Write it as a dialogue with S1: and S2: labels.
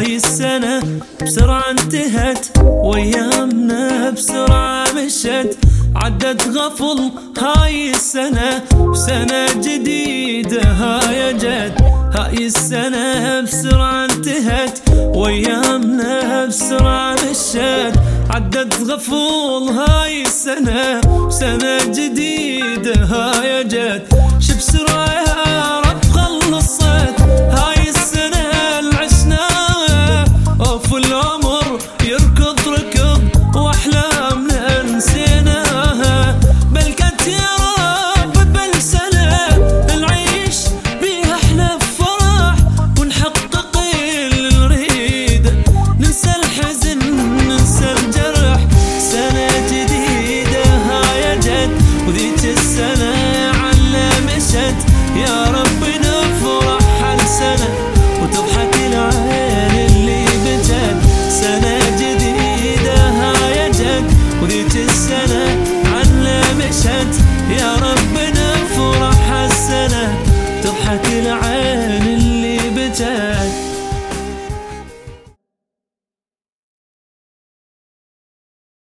S1: هاي السنة بسرعة انتهت، وأيامنا بسرعة مشت. عدت غفل هاي السنة سنة جديدة، هاي جت. هاي السنة بسرعة انتهت، وأيامنا بسرعة مشت. عدت غفول هاي السنة سنة جديدة، هاي جت. واحلام عين